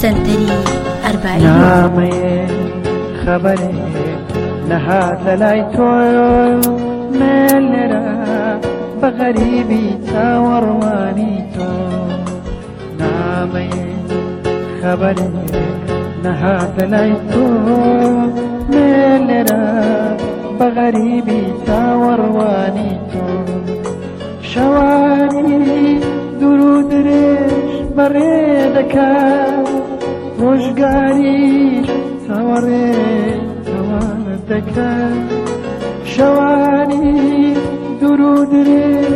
سندری ئەربایی نامەیە خەبەرێ نەهات لە لای تۆ مێل لێرە بە غەریبی چاوەڕوانی تۆ نامەیە خەبەرێ نەهات لە لای تۆ مێل لێرە بە غەریبی چاوەڕوانی تۆ ڕۆژگاری ساوەڕێ ئەوانە دەکات شەوانی دوور و درێژ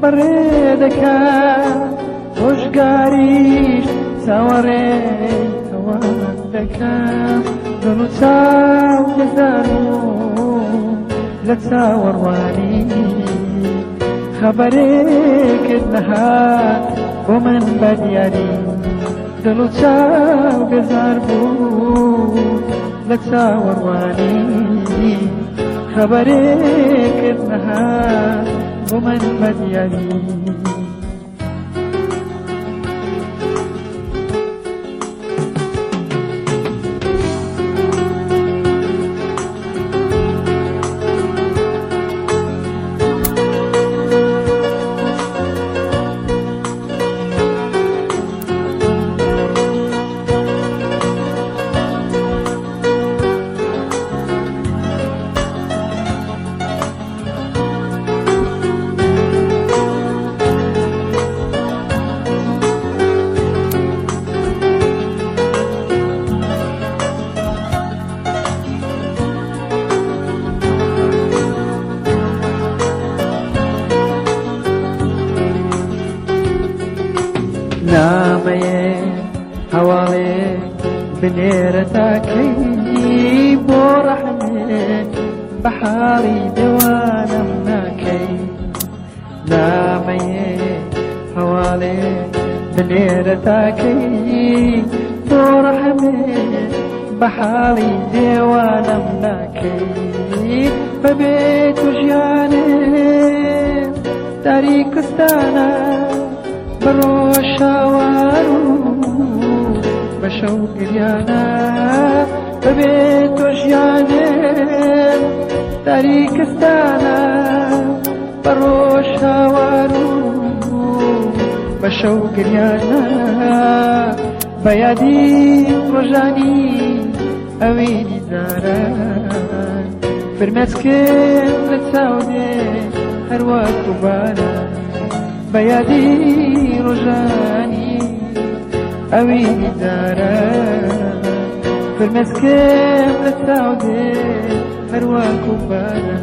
بەڕێ دەکات ڕۆژگاریش ساوەڕێ ئەوانە دەکات دڵ و چاو دەزان و لە چاوەڕوانی خەبەرێ کرد نەهات بۆ من بەدیاری دلو چاو بزار بود لچا وروانی خبری کرنها بمن مدیانی نامەیە هەواڵێ بنێرە تاکەی بۆ ڕەحمێ بەحاری دەوانم ناکەی نامەیە هەواڵێ بنێرە تاکەی بۆ ڕەحمێ بەحاڵی دێوانم ناکەی بەبێ تو ژیانێ داری کوستانە بەڕۆ شاوار و بە شەو گریانە بەبێ تۆژیانێ تاریکستانە بەڕۆ شاوار و بە شەو گریانە بە یادی ڕۆژانی ئەوەی دیزارە فرمەت کرد لە چاودێ هەروە دووبارە بە یادی ڕۆژانی ئەوی دیدارە فرمێسکێ لە تاودێ هەروە کوبارە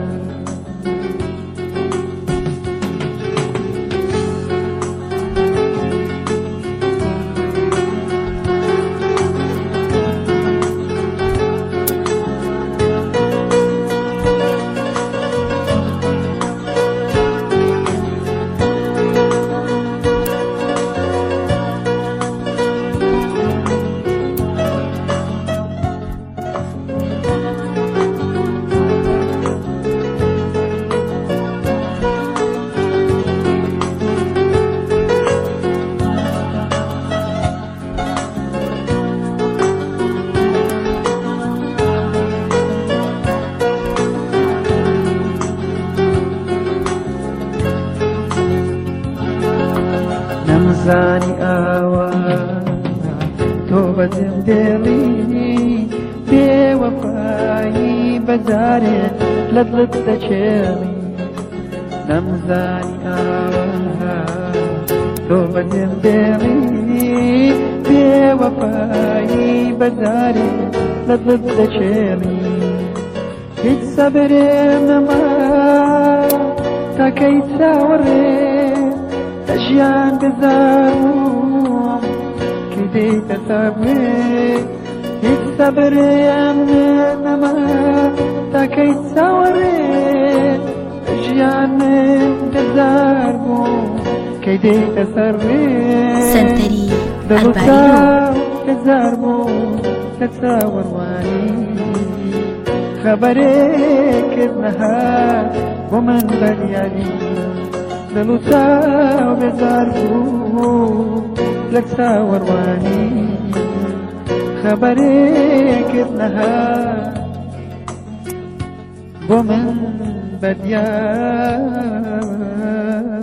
خێزانی ئاوە تۆ بەجم دێڵینی پێوەپایی بەدارێ لەدڵت دەچێڵی نەمزانی ئاوە تۆ بەجم دێڵینی پێوەپایی بەدارێ لەدڵت دەچێڵی هیچ سەبرێ نەما تاکەی چاوەڕێ اشیان بذارم که دی تصابه هیچ صبره امنه نما تا که سوره اشیان بذارم که دی تصابه سنتری الباریو بذارم تصور وانی خبره که نها و من بریالی نمتاو بتعرفو لك ساور واني خبرك اتنها ومن بديان